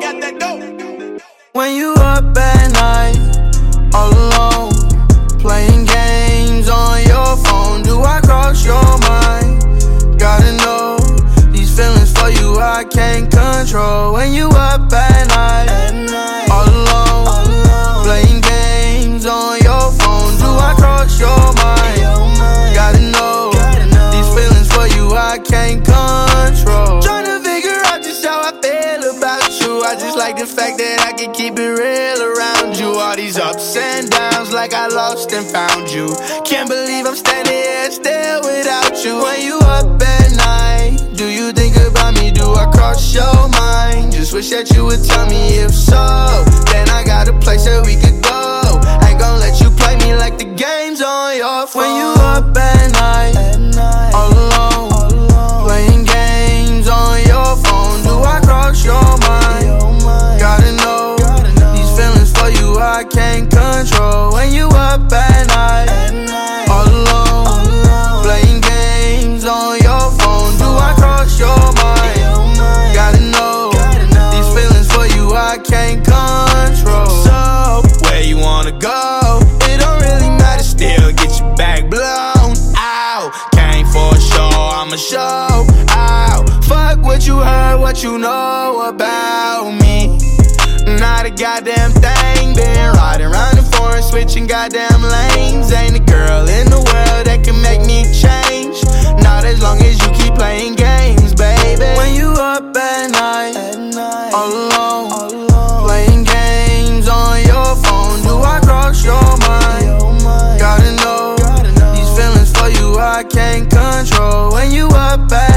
got that dope. When you up at night, all alone, playing games on your phone, do I cross your mind? Gotta know these feelings for you I can't control. When you up at night. At night around you. All these ups and downs, like I lost and found you. Can't believe I'm standing here still without you. When you up at night, do you think about me? Do I cross your mind? Just wish that you would tell me if so. Then I got a place that we could go. Ain't gon' let you play me like the game's on your phone. When you can't control. So where you wanna go? It don't really matter. Still get your back blown out. Came for a show, I'ma show out. Fuck what you heard, what you know about me. Not a goddamn thing. Been riding around I can't control when you up back.